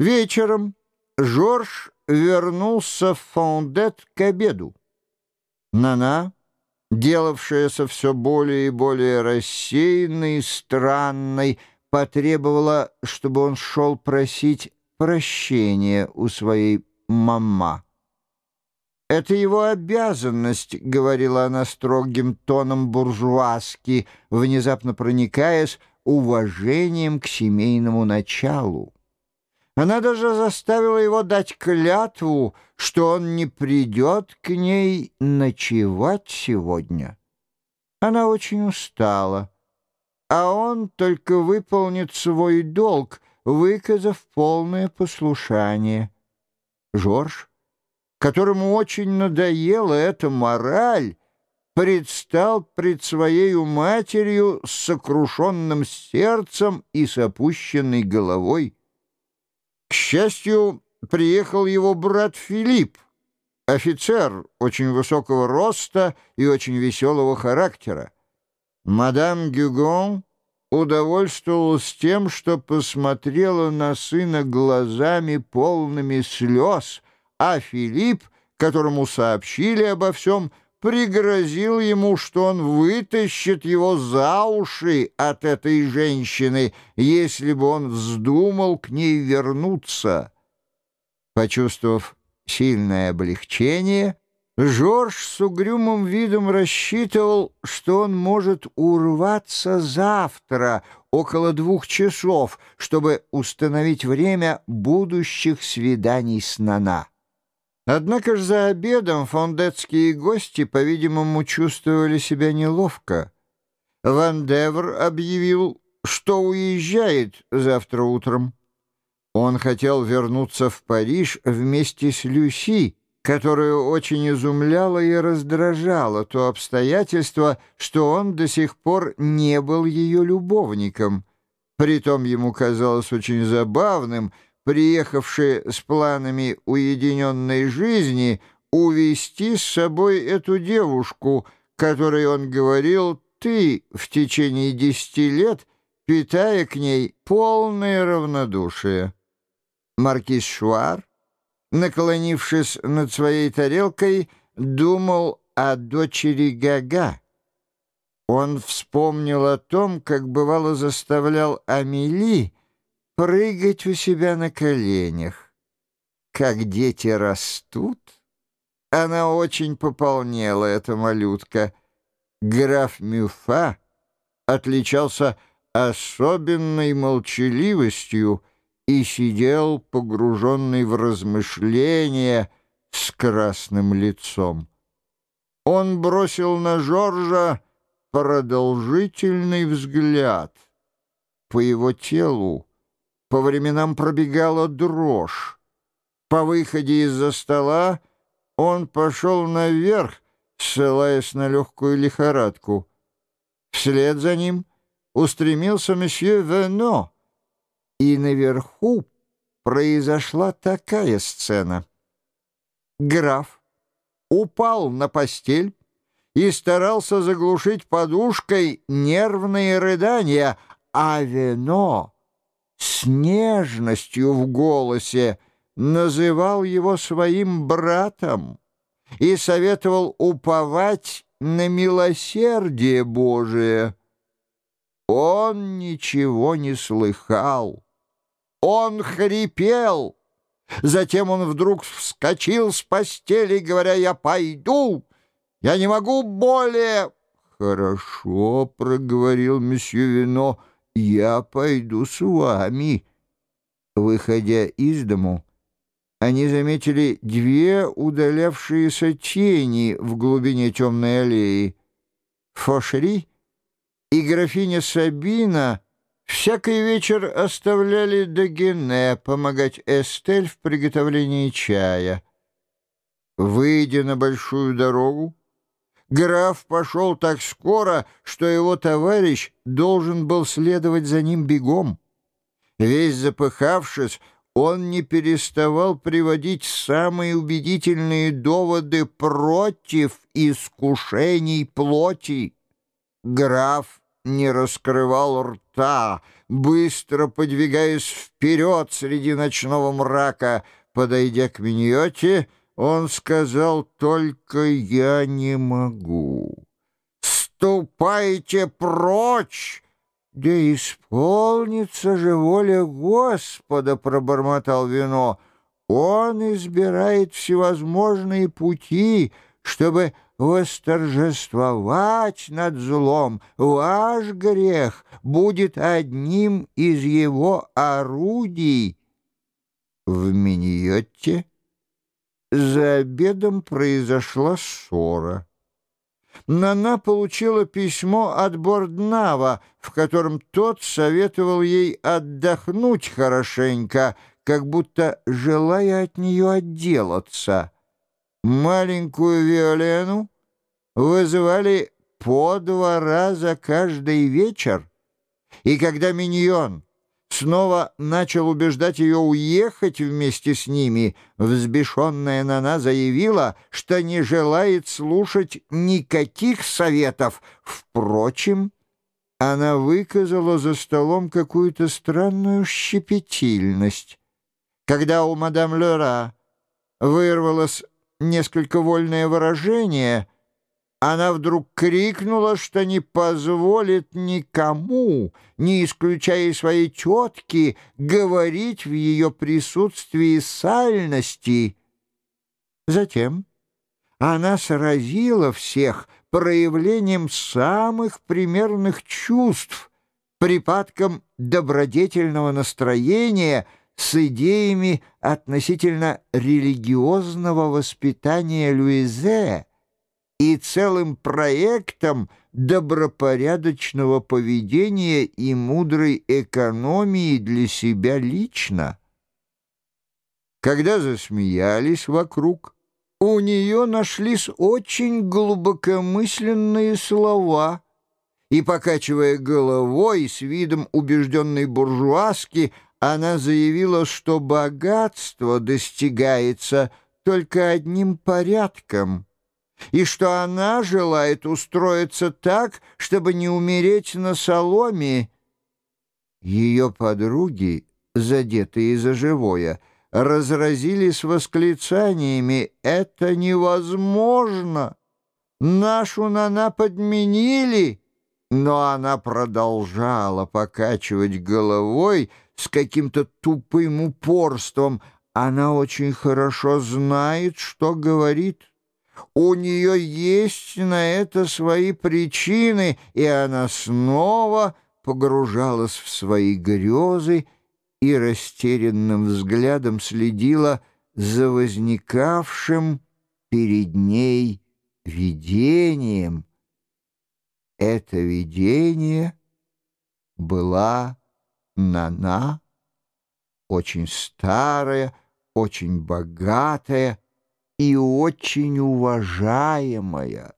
Вечером Жорж вернулся в Фондет к обеду. Нана, делавшаяся все более и более рассеянной и странной, потребовала, чтобы он шел просить прощения у своей мама. «Это его обязанность», — говорила она строгим тоном буржуазки, внезапно проникаясь уважением к семейному началу. Она даже заставила его дать клятву, что он не придет к ней ночевать сегодня. Она очень устала, а он только выполнит свой долг, выказав полное послушание. Жорж которому очень надоела эта мораль, предстал пред своей матерью с сокрушенным сердцем и с опущенной головой. К счастью, приехал его брат Филипп, офицер очень высокого роста и очень веселого характера. Мадам Гюгон удовольствовалась тем, что посмотрела на сына глазами полными слез — а Филипп, которому сообщили обо всем, пригрозил ему, что он вытащит его за уши от этой женщины, если бы он вздумал к ней вернуться. Почувствовав сильное облегчение, Жорж с угрюмым видом рассчитывал, что он может урваться завтра около двух часов, чтобы установить время будущих свиданий с Нана. Однако ж за обедом фондетские гости, по-видимому, чувствовали себя неловко. Ван Девр объявил, что уезжает завтра утром. Он хотел вернуться в Париж вместе с Люси, которую очень изумляло и раздражало то обстоятельство, что он до сих пор не был ее любовником. Притом ему казалось очень забавным — приехавшие с планами уединенной жизни, увести с собой эту девушку, которой он говорил «ты» в течение десяти лет, питая к ней полное равнодушие. Маркиз Шуар, наклонившись над своей тарелкой, думал о дочери Гага. Он вспомнил о том, как бывало заставлял Амели прыгать у себя на коленях. Как дети растут, она очень пополнела, эта малютка. Граф Мюфа отличался особенной молчаливостью и сидел, погруженный в размышления, с красным лицом. Он бросил на Жоржа продолжительный взгляд. По его телу по временам пробегала дрожь. По выходе из-за стола он пошел наверх, ссылаясь на легкую лихорадку. Вслед за ним устремился месье Вено, и наверху произошла такая сцена. Граф упал на постель и старался заглушить подушкой нервные рыдания, а Вено с нежностью в голосе называл его своим братом и советовал уповать на милосердие Божие. Он ничего не слыхал. Он хрипел. Затем он вдруг вскочил с постели, говоря, «Я пойду! Я не могу более!» «Хорошо», — проговорил месье Вино, — «Я пойду с вами». Выходя из дому, они заметили две удалявшиеся тени в глубине темной аллеи. Фошери и графиня Сабина всякий вечер оставляли Дагене помогать Эстель в приготовлении чая. Выйдя на большую дорогу, Граф пошел так скоро, что его товарищ должен был следовать за ним бегом. Весь запыхавшись, он не переставал приводить самые убедительные доводы против искушений плоти. Граф не раскрывал рта, быстро подвигаясь вперед среди ночного мрака. Подойдя к Миньоте, он сказал только «Я не могу». «Ступайте прочь!» «Да исполнится же воля Господа!» — пробормотал вино. «Он избирает всевозможные пути, чтобы восторжествовать над злом. Ваш грех будет одним из его орудий». В Миньотте за обедом произошла ссора. Нана получила письмо от Борднава, в котором тот советовал ей отдохнуть хорошенько, как будто желая от нее отделаться. Маленькую Виолену вызывали по два раза каждый вечер, и когда Миньон снова начал убеждать ее уехать вместе с ними, взбешенная Нана заявила, что не желает слушать никаких советов. Впрочем, она выказала за столом какую-то странную щепетильность. Когда у мадам Лера вырвалось несколько вольное выражение — она вдруг крикнула, что не позволит никому, не исключая своей тетки, говорить в ее присутствии сальности. Затем она сразила всех проявлением самых примерных чувств, припадком добродетельного настроения с идеями относительно религиозного воспитания Луизе, и целым проектом добропорядочного поведения и мудрой экономии для себя лично. Когда засмеялись вокруг, у нее нашлись очень глубокомысленные слова, и, покачивая головой с видом убежденной буржуазки, она заявила, что богатство достигается только одним порядком — и что она желает устроиться так, чтобы не умереть на соломе. Ее подруги, задетые за живое, разразились восклицаниями «Это невозможно! Нашу Нана подменили!» Но она продолжала покачивать головой с каким-то тупым упорством. Она очень хорошо знает, что говорит. У нее есть на это свои причины, и она снова погружалась в свои грезы и растерянным взглядом следила за возникавшим перед ней видением. Это видение была Нана, очень старая, очень богатая, и очень уважаемая.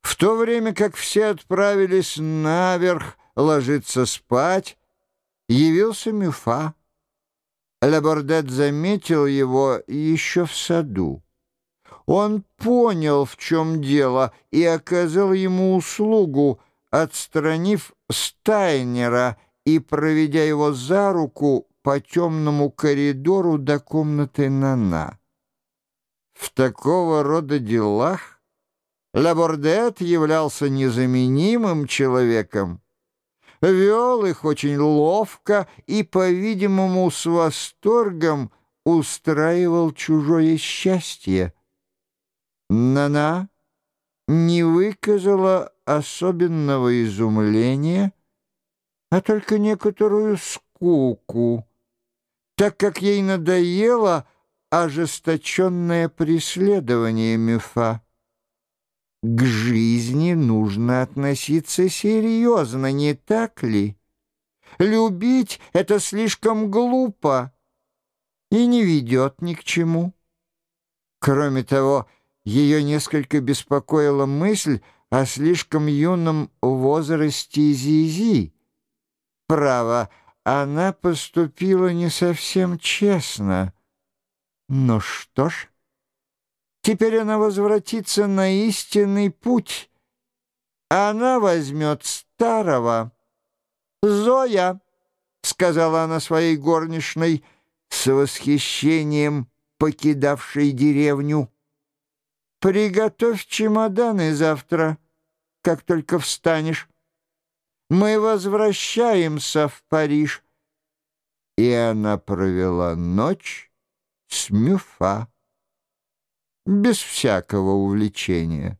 В то время как все отправились наверх ложиться спать, явился Мюфа. Лабордет заметил его еще в саду. Он понял, в чем дело, и оказал ему услугу, отстранив Стайнера и проведя его за руку по темному коридору до комнаты Нана. В такого рода делах Лабордет являлся незаменимым человеком, вел их очень ловко и, по-видимому, с восторгом устраивал чужое счастье. Нана не выказала особенного изумления, а только некоторую скуку, так как ей надоело ожесточенное преследование мифа. К жизни нужно относиться серьезно, не так ли? Любить — это слишком глупо и не ведет ни к чему. Кроме того, ее несколько беспокоила мысль о слишком юном возрасте Зизи. Право, она поступила не совсем честно — ну что ж, теперь она возвратится на истинный путь. Она возьмет старого. «Зоя!» — сказала она своей горничной с восхищением, покидавшей деревню. «Приготовь чемоданы завтра, как только встанешь. Мы возвращаемся в Париж». И она провела ночь с Мюфа без всякого увлечения.